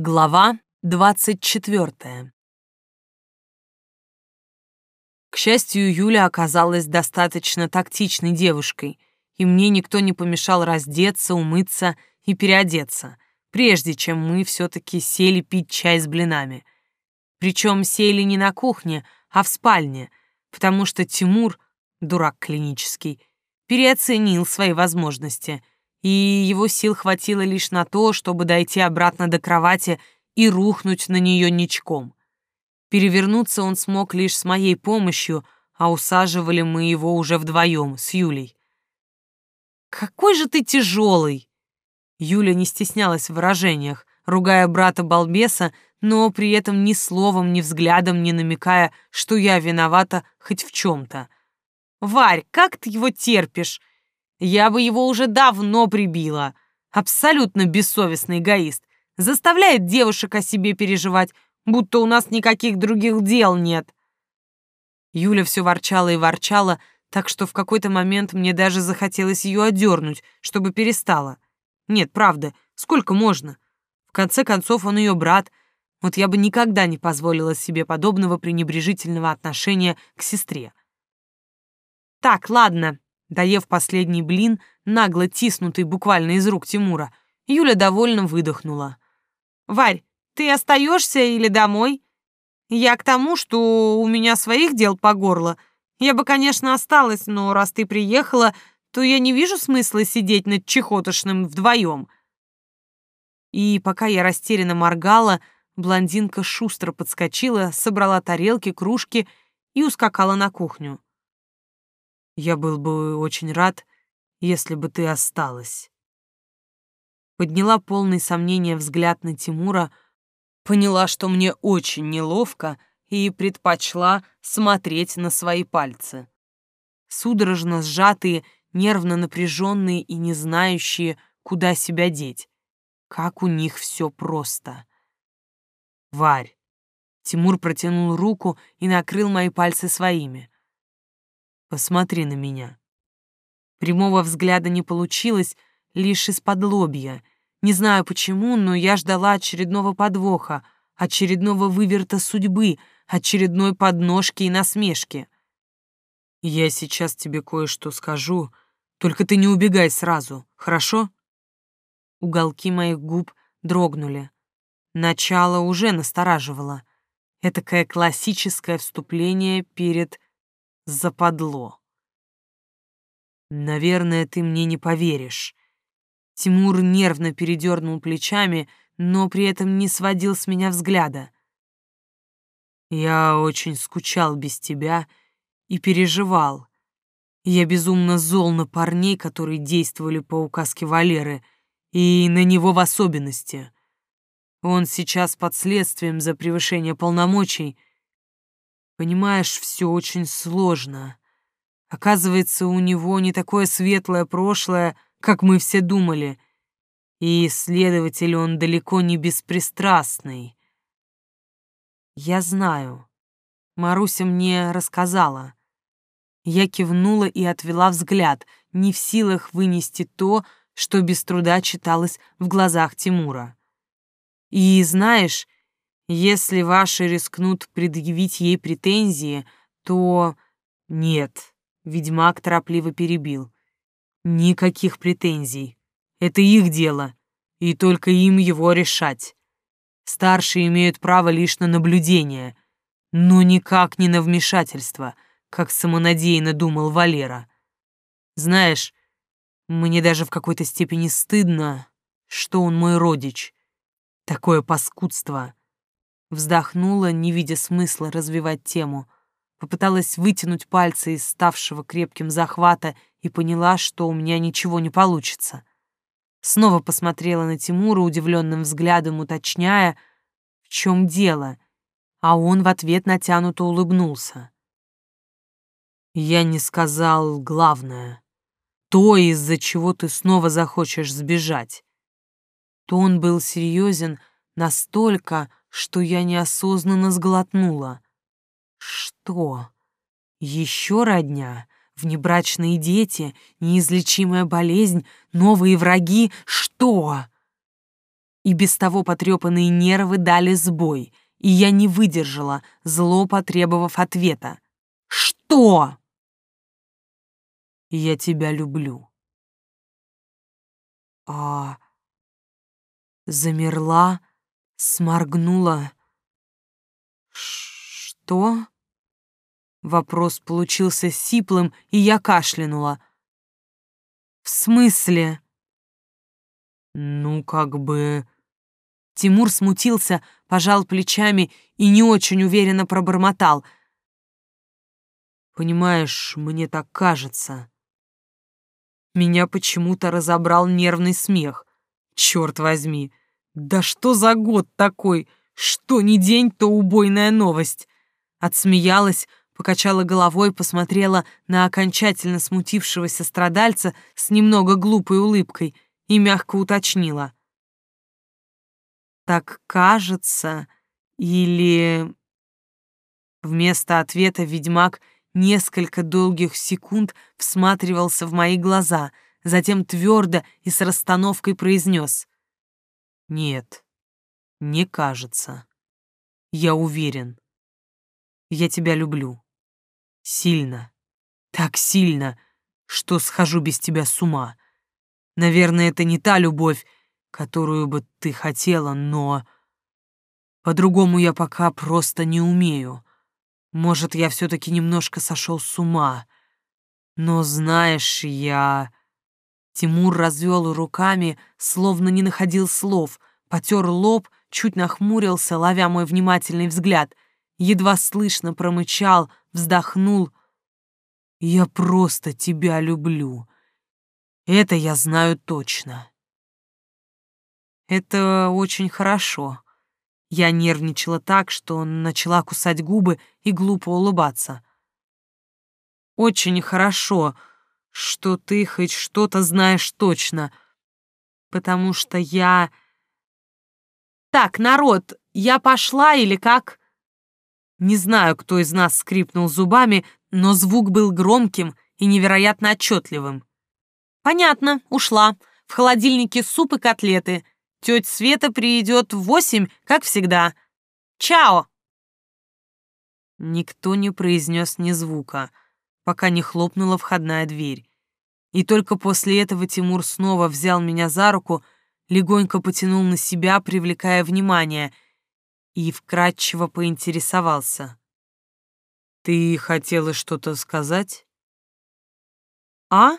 Глава двадцать четвертая. К счастью, Юля оказалась достаточно тактичной девушкой, и мне никто не помешал раздеться, умыться и переодеться, прежде чем мы все-таки сели пить чай с блинами. Причем сели не на кухне, а в спальне, потому что Тимур, дурак клинический, переоценил свои возможности — и его сил хватило лишь на то, чтобы дойти обратно до кровати и рухнуть на нее ничком. Перевернуться он смог лишь с моей помощью, а усаживали мы его уже вдвоем с Юлей. «Какой же ты тяжелый!» Юля не стеснялась в выражениях, ругая брата-балбеса, но при этом ни словом, ни взглядом не намекая, что я виновата хоть в чем-то. «Варь, как ты его терпишь? Я бы его уже давно прибила. Абсолютно бессовестный эгоист. Заставляет девушек о себе переживать, будто у нас никаких других дел нет. Юля все ворчала и ворчала, так что в какой-то момент мне даже захотелось ее одернуть, чтобы перестала. Нет, правда, сколько можно? В конце концов, он ее брат. Вот я бы никогда не позволила себе подобного пренебрежительного отношения к сестре. «Так, ладно, Доев последний блин, нагло тиснутый буквально из рук Тимура, Юля довольно выдохнула. «Варь, ты остаешься или домой? Я к тому, что у меня своих дел по горло. Я бы, конечно, осталась, но раз ты приехала, то я не вижу смысла сидеть над чехотошным вдвоем». И пока я растерянно моргала, блондинка шустро подскочила, собрала тарелки, кружки и ускакала на кухню. Я был бы очень рад, если бы ты осталась. Подняла полный сомнения взгляд на Тимура, поняла, что мне очень неловко, и предпочла смотреть на свои пальцы. Судорожно сжатые, нервно напряженные и не знающие, куда себя деть. Как у них все просто. Варь. Тимур протянул руку и накрыл мои пальцы своими. Посмотри на меня. Прямого взгляда не получилось, лишь из-под лобья. Не знаю почему, но я ждала очередного подвоха, очередного выверта судьбы, очередной подножки и насмешки. Я сейчас тебе кое-что скажу, только ты не убегай сразу, хорошо? Уголки моих губ дрогнули. Начало уже настораживало. Этакое классическое вступление перед западло. Наверное, ты мне не поверишь. Тимур нервно передернул плечами, но при этом не сводил с меня взгляда. Я очень скучал без тебя и переживал. Я безумно зол на парней, которые действовали по указке Валеры, и на него в особенности. Он сейчас под следствием за превышение полномочий — Понимаешь, все очень сложно. Оказывается, у него не такое светлое прошлое, как мы все думали. И, следователь, он далеко не беспристрастный. Я знаю. Маруся мне рассказала. Я кивнула и отвела взгляд, не в силах вынести то, что без труда читалось в глазах Тимура. И знаешь, если ваши рискнут предъявить ей претензии, то... Нет, ведьмак торопливо перебил. Никаких претензий. Это их дело, и только им его решать. Старшие имеют право лишь на наблюдение, но никак не на вмешательство, как самонадеянно думал Валера. Знаешь, мне даже в какой-то степени стыдно, что он мой родич. Такое паскудство. Вздохнула, не видя смысла развивать тему. Попыталась вытянуть пальцы из ставшего крепким захвата и поняла, что у меня ничего не получится. Снова посмотрела на Тимура удивленным взглядом, уточняя, в чем дело, а он в ответ натянуто улыбнулся. «Я не сказал главное. То, из-за чего ты снова захочешь сбежать». Тон был серьезен настолько, что я неосознанно сглотнула. Что? Еще родня? Внебрачные дети? Неизлечимая болезнь? Новые враги? Что? и без того потрепанные нервы дали сбой, и я не выдержала, зло потребовав ответа. «Что?» «Я тебя люблю». «А...» Замерла, сморгнула. «Что?» Вопрос получился сиплым, и я кашлянула. «В смысле?» «Ну, как бы...» Тимур смутился, пожал плечами и не очень уверенно пробормотал. «Понимаешь, мне так кажется». Меня почему-то разобрал нервный смех. Черт возьми, да что за год такой? Что ни день, то убойная новость. Отсмеялась, покачала головой, посмотрела на окончательно смутившегося страдальца с немного глупой улыбкой и мягко уточнила. «Так кажется, или...» Вместо ответа ведьмак несколько долгих секунд всматривался в мои глаза, затем твердо и с расстановкой произнес. «Нет, не кажется. Я уверен. Я тебя люблю. Сильно. Так сильно, что схожу без тебя с ума. Наверное, это не та любовь, которую бы ты хотела, но... По-другому я пока просто не умею. Может, я все-таки немножко сошел с ума. Но знаешь, я... Тимур развел руками, словно не находил слов, потер лоб, чуть нахмурился, ловя мой внимательный взгляд, едва слышно промычал, вздохнул. «Я просто тебя люблю. Это я знаю точно». «Это очень хорошо». Я нервничала так, что начала кусать губы и глупо улыбаться. «Очень хорошо, что ты хоть что-то знаешь точно, потому что я...» «Так, народ, я пошла или как?» Не знаю, кто из нас скрипнул зубами, но звук был громким и невероятно отчетливым. «Понятно, ушла. В холодильнике суп и котлеты. Тетя Света придет в восемь, как всегда. Чао!» Никто не произнес ни звука, пока не хлопнула входная дверь. И только после этого Тимур снова взял меня за руку, легонько потянул на себя, привлекая внимание — и вкратчиво поинтересовался. «Ты хотела что-то сказать?» «А?»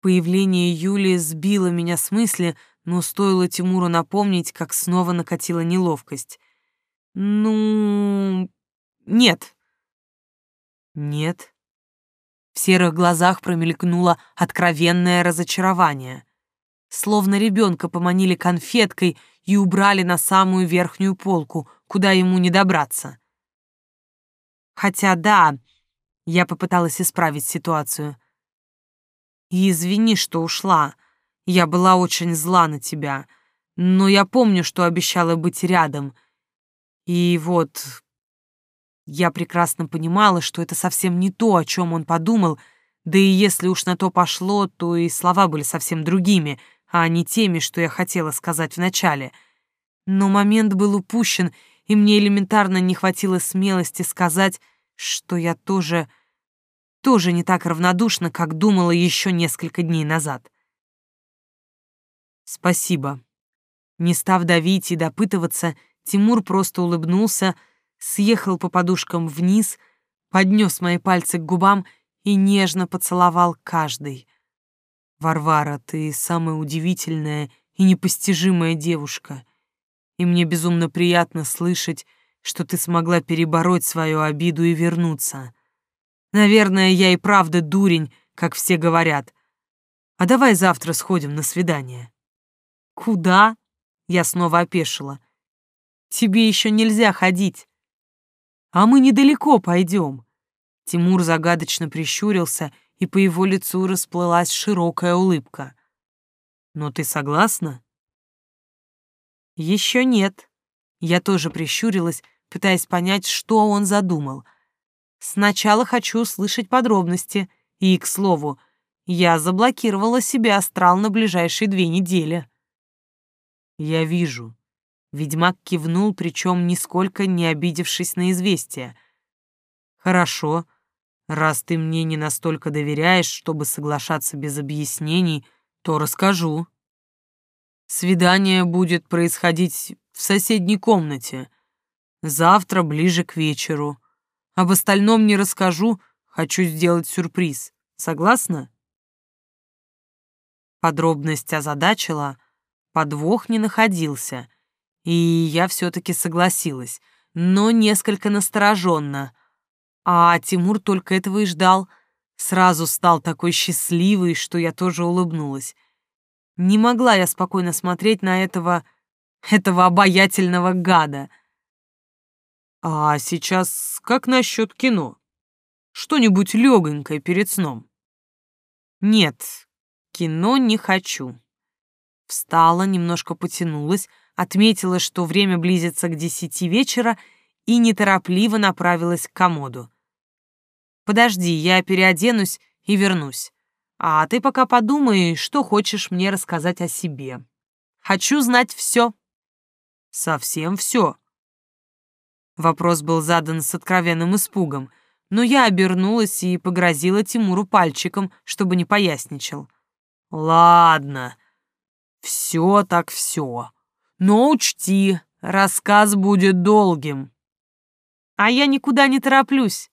Появление Юлии сбило меня с мысли, но стоило Тимуру напомнить, как снова накатила неловкость. «Ну... нет». «Нет». В серых глазах промелькнуло откровенное разочарование. Словно ребенка поманили конфеткой и убрали на самую верхнюю полку, куда ему не добраться. Хотя да, я попыталась исправить ситуацию. И извини, что ушла. Я была очень зла на тебя, но я помню, что обещала быть рядом. И вот я прекрасно понимала, что это совсем не то, о чем он подумал, да и если уж на то пошло, то и слова были совсем другими — а не теми, что я хотела сказать вначале. Но момент был упущен, и мне элементарно не хватило смелости сказать, что я тоже... тоже не так равнодушна, как думала еще несколько дней назад. «Спасибо». Не став давить и допытываться, Тимур просто улыбнулся, съехал по подушкам вниз, поднес мои пальцы к губам и нежно поцеловал каждый. Варвара, ты самая удивительная и непостижимая девушка, и мне безумно приятно слышать, что ты смогла перебороть свою обиду и вернуться. Наверное, я и правда дурень, как все говорят. А давай завтра сходим на свидание. Куда? Я снова опешила. Тебе еще нельзя ходить. А мы недалеко пойдем. Тимур загадочно прищурился и по его лицу расплылась широкая улыбка. «Но ты согласна?» «Еще нет». Я тоже прищурилась, пытаясь понять, что он задумал. «Сначала хочу услышать подробности, и, к слову, я заблокировала себе астрал на ближайшие две недели». Я вижу. Ведьмак кивнул, причем нисколько не обидевшись на известие. Хорошо. Раз ты мне не настолько доверяешь, чтобы соглашаться без объяснений, то расскажу. Свидание будет происходить в соседней комнате. Завтра ближе к вечеру. Об остальном не расскажу, хочу сделать сюрприз. Согласна? Подробность озадачила, подвох не находился, и я все-таки согласилась, но несколько настороженно. А Тимур только этого и ждал. Сразу стал такой счастливый, что я тоже улыбнулась. Не могла я спокойно смотреть на этого... этого обаятельного гада. А сейчас как насчет кино? Что-нибудь легонькое перед сном? Нет, кино не хочу. Встала, немножко потянулась, отметила, что время близится к десяти вечера, и неторопливо направилась к комоду. «Подожди, я переоденусь и вернусь. А ты пока подумай, что хочешь мне рассказать о себе. Хочу знать все». «Совсем все?» Вопрос был задан с откровенным испугом, но я обернулась и погрозила Тимуру пальчиком, чтобы не поясничал. «Ладно, все так все. Но учти, рассказ будет долгим. А я никуда не тороплюсь.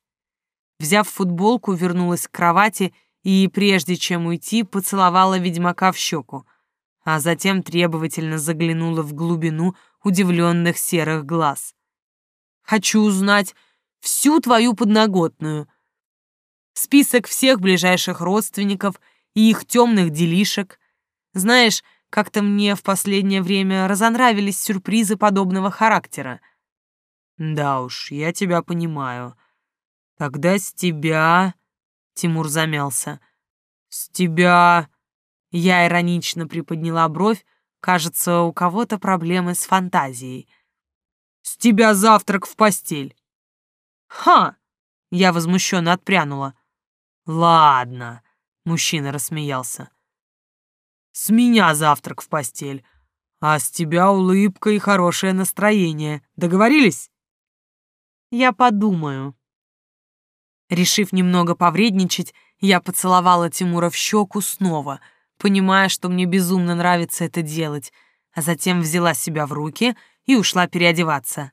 Взяв футболку, вернулась к кровати и, прежде чем уйти, поцеловала ведьмака в щеку, а затем требовательно заглянула в глубину удивленных серых глаз. «Хочу узнать всю твою подноготную. Список всех ближайших родственников и их темных делишек. Знаешь, как-то мне в последнее время разонравились сюрпризы подобного характера. Да уж, я тебя понимаю. Тогда с тебя... Тимур замялся. С тебя... Я иронично приподняла бровь. Кажется, у кого-то проблемы с фантазией. С тебя завтрак в постель. Ха! Я возмущенно отпрянула. Ладно, мужчина рассмеялся. С меня завтрак в постель, а с тебя улыбка и хорошее настроение. Договорились? Я подумаю. Решив немного повредничать, я поцеловала Тимура в щеку снова, понимая, что мне безумно нравится это делать, а затем взяла себя в руки и ушла переодеваться.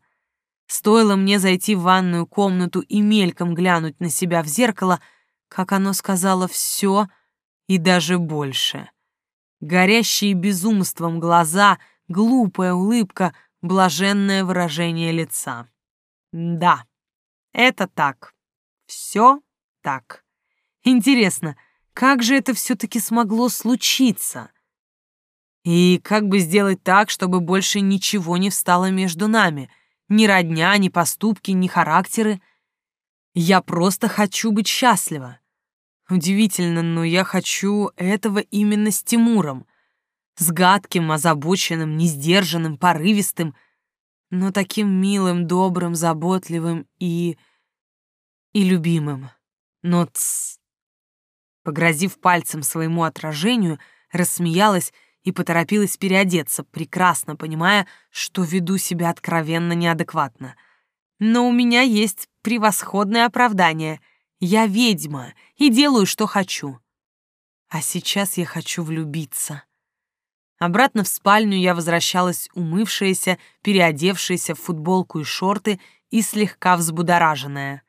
Стоило мне зайти в ванную комнату и мельком глянуть на себя в зеркало, как оно сказала все и даже больше горящие безумством глаза, глупая улыбка, блаженное выражение лица. Да, это так. Все так. Интересно, как же это все-таки смогло случиться? И как бы сделать так, чтобы больше ничего не встало между нами? Ни родня, ни поступки, ни характеры. Я просто хочу быть счастлива. Удивительно, но я хочу этого именно с Тимуром. С гадким, озабоченным, несдержанным, порывистым, но таким милым, добрым, заботливым и... и любимым. Но тс... Погрозив пальцем своему отражению, рассмеялась и поторопилась переодеться, прекрасно понимая, что веду себя откровенно неадекватно. Но у меня есть превосходное оправдание — я ведьма и делаю, что хочу. А сейчас я хочу влюбиться. Обратно в спальню я возвращалась умывшаяся, переодевшаяся в футболку и шорты и слегка взбудораженная.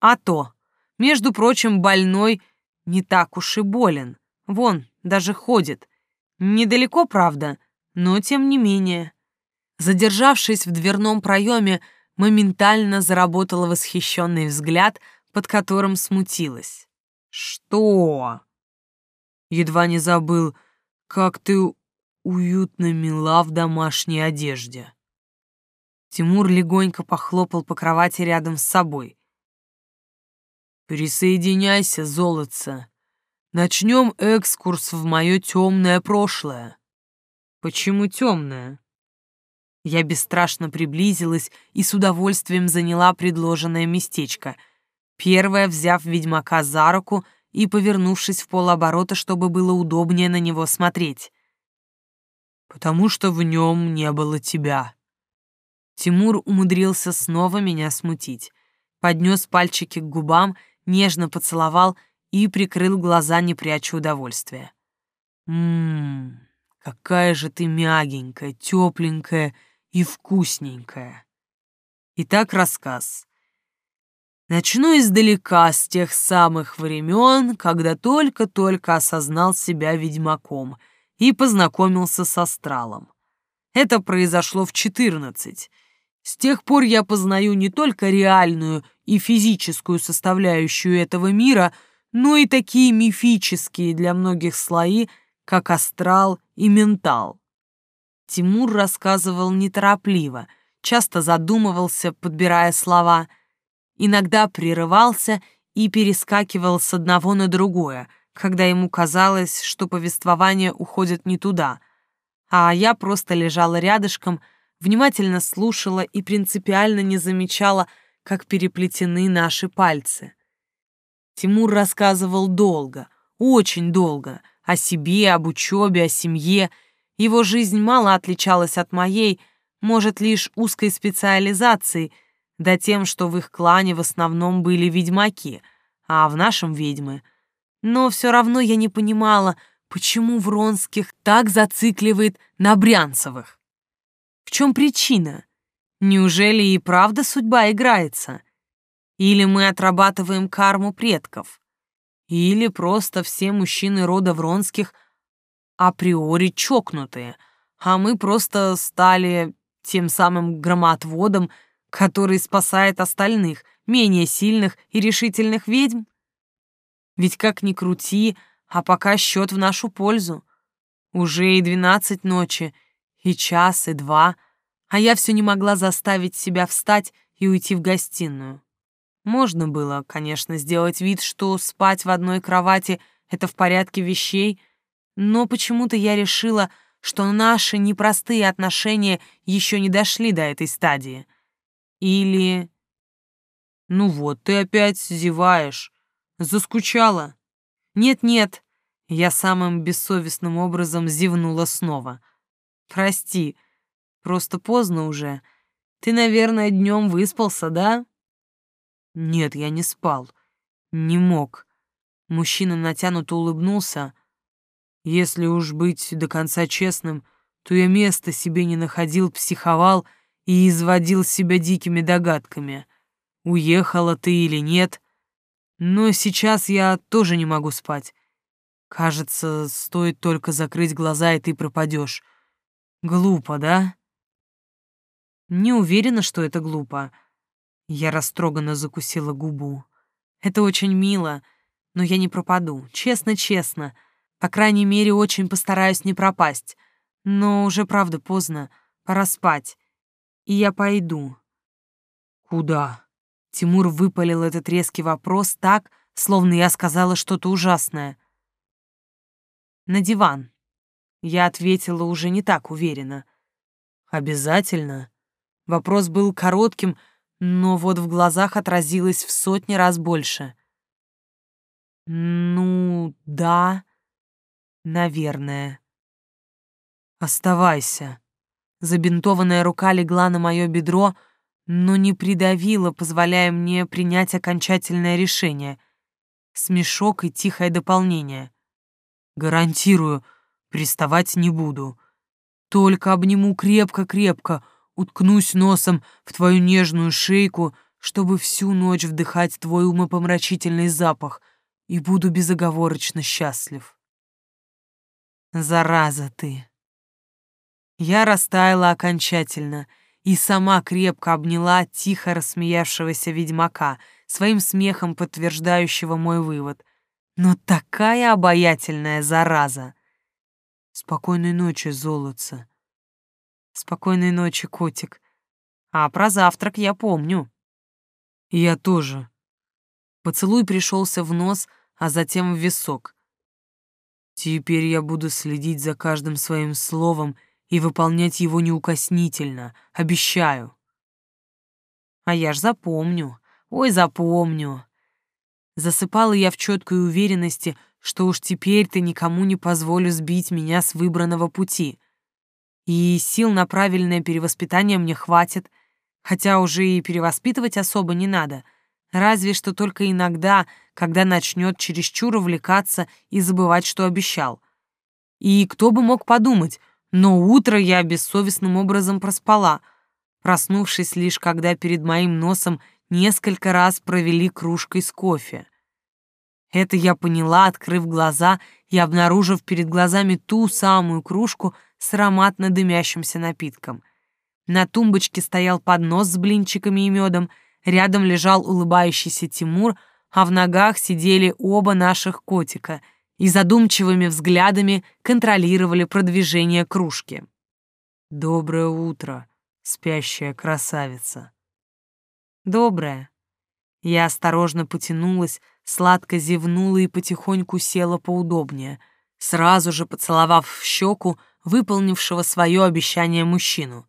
А то, между прочим, больной не так уж и болен. Вон, даже ходит. Недалеко, правда, но тем не менее. Задержавшись в дверном проеме, моментально заработала восхищенный взгляд — под которым смутилась. «Что?» Едва не забыл, как ты уютно мила в домашней одежде. Тимур легонько похлопал по кровати рядом с собой. «Присоединяйся, золотце. Начнем экскурс в мое темное прошлое». «Почему темное?» Я бесстрашно приблизилась и с удовольствием заняла предложенное местечко — первая взяв ведьмака за руку и повернувшись в полоборота, чтобы было удобнее на него смотреть. потому что в нем не было тебя». Тимур умудрился снова меня смутить. Поднес пальчики к губам, нежно поцеловал и прикрыл глаза, не пряча удовольствия. «Ммм, какая же ты мягенькая, тепленькая и вкусненькая!» Итак, рассказ. Начну издалека, с тех самых времен, когда только-только осознал себя ведьмаком и познакомился с астралом. Это произошло в четырнадцать. С тех пор я познаю не только реальную и физическую составляющую этого мира, но и такие мифические для многих слои, как астрал и ментал. Тимур рассказывал неторопливо, часто задумывался, подбирая слова, иногда прерывался и перескакивал с одного на другое, когда ему казалось, что повествование уходит не туда, а я просто лежала рядышком, внимательно слушала и принципиально не замечала, как переплетены наши пальцы. Тимур рассказывал долго, очень долго, о себе, об учебе, о семье. Его жизнь мало отличалась от моей, может, лишь узкой специализацией, да тем, что в их клане в основном были ведьмаки, а в нашем — ведьмы. Но все равно я не понимала, почему Вронских так зацикливает на Брянцевых. В чем причина? Неужели и правда судьба играется? Или мы отрабатываем карму предков? Или просто все мужчины рода Вронских априори чокнутые, а мы просто стали тем самым громоотводом, который спасает остальных, менее сильных и решительных ведьм? Ведь как ни крути, а пока счет в нашу пользу. Уже и двенадцать ночи, и час, и два, а я все не могла заставить себя встать и уйти в гостиную. Можно было, конечно, сделать вид, что спать в одной кровати — это в порядке вещей, но почему-то я решила, что наши непростые отношения еще не дошли до этой стадии. Или... Ну вот, ты опять зеваешь. Заскучала? Нет-нет, я самым бессовестным образом зевнула снова. Прости, Просто поздно уже. Ты, наверное, днем выспался, да? Нет, я не спал. Не мог. Мужчина натянуто улыбнулся. Если уж быть до конца честным, то я места себе не находил, психовал и изводил себя дикими догадками. Уехала ты или нет. Но сейчас я тоже не могу спать. Кажется, стоит только закрыть глаза, и ты пропадешь. Глупо, да? Не уверена, что это глупо. Я растроганно закусила губу. Это очень мило, но я не пропаду, честно-честно. По крайней мере, очень постараюсь не пропасть. Но уже правда поздно, пора спать. И я пойду. Куда? Тимур выпалил этот резкий вопрос так, словно я сказала что-то ужасное. На диван. Я ответила уже не так уверенно. Обязательно? Вопрос был коротким, но вот в глазах отразилось в сотни раз больше. «Ну, да, наверное». «Оставайся». Забинтованная рука легла на мое бедро, но не придавила, позволяя мне принять окончательное решение. Смешок и тихое дополнение. «Гарантирую, приставать не буду. Только обниму крепко-крепко, уткнусь носом в твою нежную шейку, чтобы всю ночь вдыхать твой умопомрачительный запах, и буду безоговорочно счастлив. Зараза ты! Я растаяла окончательно и сама крепко обняла тихо рассмеявшегося ведьмака, своим смехом подтверждающего мой вывод. Но такая обаятельная зараза! Спокойной ночи, золотце. Спокойной ночи, котик. А про завтрак я помню. Я тоже. Поцелуй пришелся в нос, а затем в висок. Теперь я буду следить за каждым своим словом и выполнять его неукоснительно, обещаю. А я ж запомню, ой, запомню. Засыпала я в четкой уверенности, что уж теперь ты никому не позволю сбить меня с выбранного пути. И сил на правильное перевоспитание мне хватит, хотя уже и перевоспитывать особо не надо, разве что только иногда, когда начнет чересчур увлекаться и забывать, что обещал. И кто бы мог подумать, но утро я бессовестным образом проспала, проснувшись лишь когда перед моим носом несколько раз провели кружкой с кофе. Это я поняла, открыв глаза и обнаружив перед глазами ту самую кружку с ароматно дымящимся напитком. На тумбочке стоял поднос с блинчиками и медом, рядом лежал улыбающийся Тимур, а в ногах сидели оба наших котика и задумчивыми взглядами контролировали продвижение кружки. «Доброе утро, спящая красавица!» «Доброе!» Я осторожно потянулась, сладко зевнула и потихоньку села поудобнее, сразу же поцеловав в щеку выполнившего свое обещание мужчину.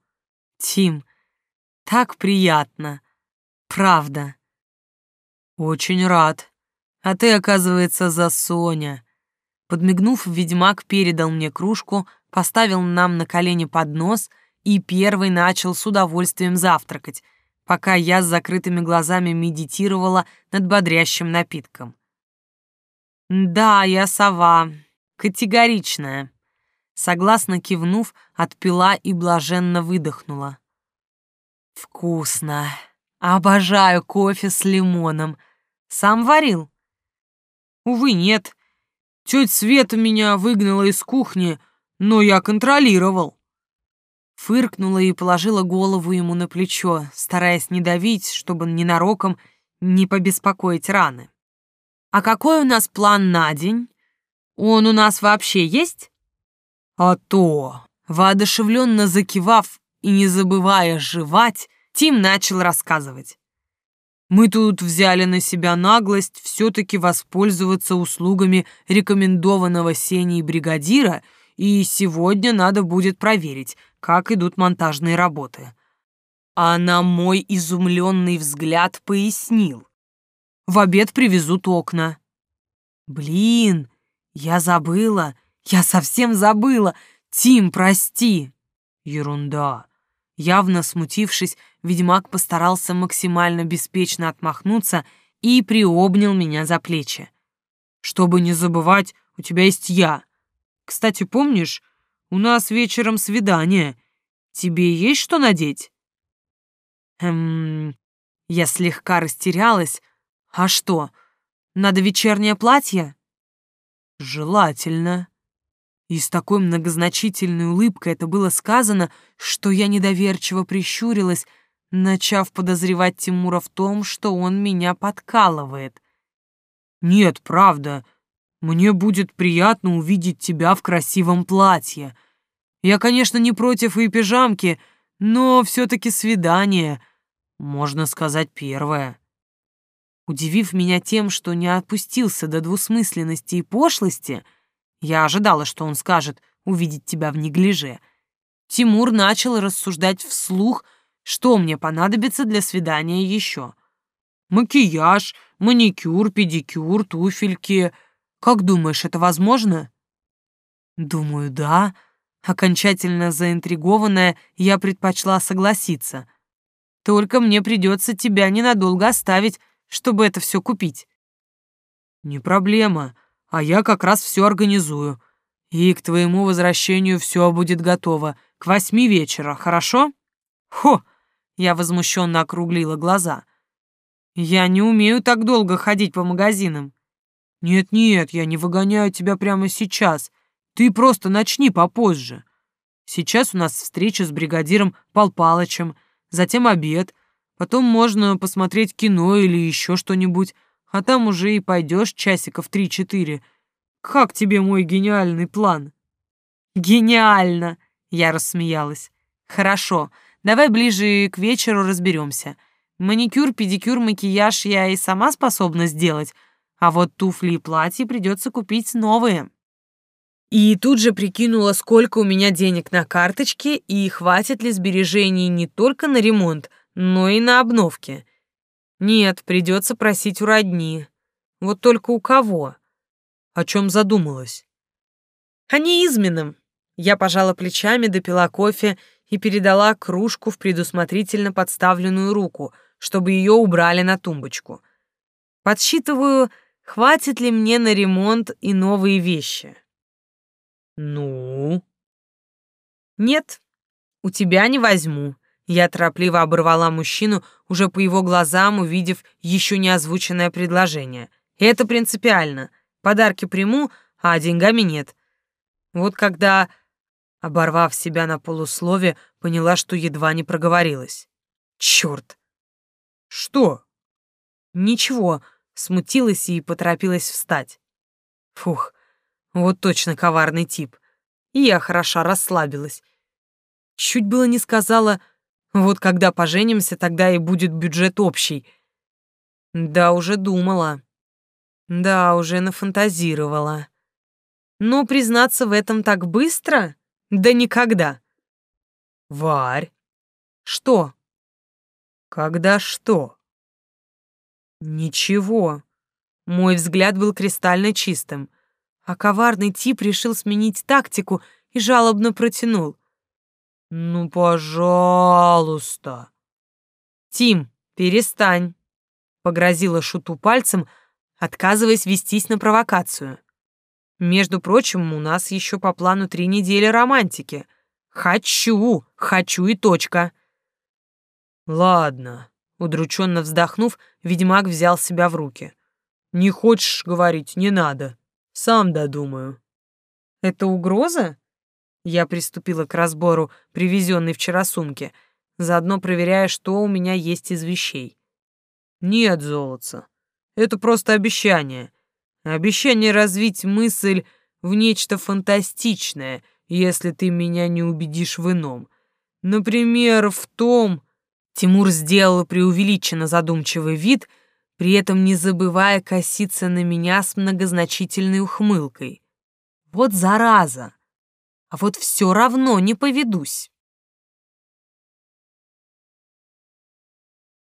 «Тим, так приятно. Правда». «Очень рад. А ты, оказывается, за Соня». Подмигнув, ведьмак передал мне кружку, поставил нам на колени поднос и первый начал с удовольствием завтракать — пока я с закрытыми глазами медитировала над бодрящим напитком. «Да, я сова. Категоричная». Согласно кивнув, отпила и блаженно выдохнула. «Вкусно. Обожаю кофе с лимоном. Сам варил?» «Увы, нет. Тетя Света меня выгнала из кухни, но я контролировал». Фыркнула и положила голову ему на плечо, стараясь не давить, чтобы ненароком не побеспокоить раны. «А какой у нас план на день? Он у нас вообще есть?» «А то!» Воодушевленно закивав и не забывая жевать, Тим начал рассказывать. «Мы тут взяли на себя наглость все-таки воспользоваться услугами рекомендованного Сеней бригадира, и сегодня надо будет проверить, как идут монтажные работы. А на мой изумленный взгляд пояснил. В обед привезут окна. Блин, я забыла, я совсем забыла. Тим, прости. Ерунда. Явно смутившись, ведьмак постарался максимально беспечно отмахнуться и приобнял меня за плечи. Чтобы не забывать, у тебя есть я. Кстати, помнишь, у нас вечером свидание. Тебе есть что надеть?» «Эм...» Я слегка растерялась. «А что, надо вечернее платье?» «Желательно». И с такой многозначительной улыбкой это было сказано, что я недоверчиво прищурилась, начав подозревать Тимура в том, что он меня подкалывает. «Нет, правда, мне будет приятно увидеть тебя в красивом платье. Я, конечно, не против и пижамки, но все-таки свидание, можно сказать, первое. Удивив меня тем, что не опустился до двусмысленности и пошлости, я ожидала, что он скажет «увидеть тебя в неглиже». Тимур начал рассуждать вслух, что мне понадобится для свидания еще. Макияж, маникюр, педикюр, туфельки — как думаешь, это возможно? Думаю, да. Окончательно заинтригованная, я предпочла согласиться. Только мне придется тебя ненадолго оставить, чтобы это все купить. Не проблема, а я как раз все организую. И к твоему возвращению все будет готово. К восьми вечера, хорошо? Хо! Я возмущенно округлила глаза. Я не умею так долго ходить по магазинам. «Нет-нет, я не выгоняю тебя прямо сейчас. Ты просто начни попозже. Сейчас у нас встреча с бригадиром Пал Палычем, затем обед, потом можно посмотреть кино или еще что-нибудь, а там уже и пойдешь часиков три-четыре. Как тебе мой гениальный план?» «Гениально!» — я рассмеялась. «Хорошо, давай ближе к вечеру разберемся. Маникюр, педикюр, макияж я и сама способна сделать, а вот туфли и платье придется купить новые. И тут же прикинула, сколько у меня денег на карточке и хватит ли сбережений не только на ремонт, но и на обновки. Нет, придется просить у родни. Вот только у кого? О чем задумалась? О неизменном. Я пожала плечами, допила кофе и передала кружку в предусмотрительно подставленную руку, чтобы ее убрали на тумбочку. Подсчитываю, хватит ли мне на ремонт и новые вещи. «Ну?» «Нет, у тебя не возьму». Я торопливо оборвала мужчину, уже по его глазам увидев еще не озвученное предложение. «Это принципиально. Подарки приму, а деньгами нет. Вот когда, оборвав себя на полуслове, поняла, что едва не проговорилась. Черт! Что? Ничего, смутилась и поторопилась встать. Фух, вот точно коварный тип. И я хороша расслабилась. Чуть было не сказала, вот когда поженимся, тогда и будет бюджет общий. Да, уже думала. Да, уже нафантазировала. Но признаться в этом так быстро? Да никогда. Варь. Что? Когда что? Ничего. Мой взгляд был кристально чистым, а коварный тип решил сменить тактику и жалобно протянул. «Ну, пожалуйста!» «Тим, перестань!» — погрозила Шуту пальцем, отказываясь вестись на провокацию. «Между прочим, у нас еще по плану три недели романтики. Хочу, хочу и точка!» «Ладно», — удрученно вздохнув, ведьмак взял себя в руки. «Не хочешь говорить, не надо. Сам додумаю». «Это угроза?» Я приступила к разбору привезенной вчера сумки, заодно проверяя, что у меня есть из вещей. «Нет, золотца, это просто обещание. Обещание развить мысль в нечто фантастичное, если ты меня не убедишь в ином. Например, в том...» Тимур сделал преувеличенно задумчивый вид, при этом не забывая коситься на меня с многозначительной ухмылкой. «Вот зараза!» А вот все равно не поведусь.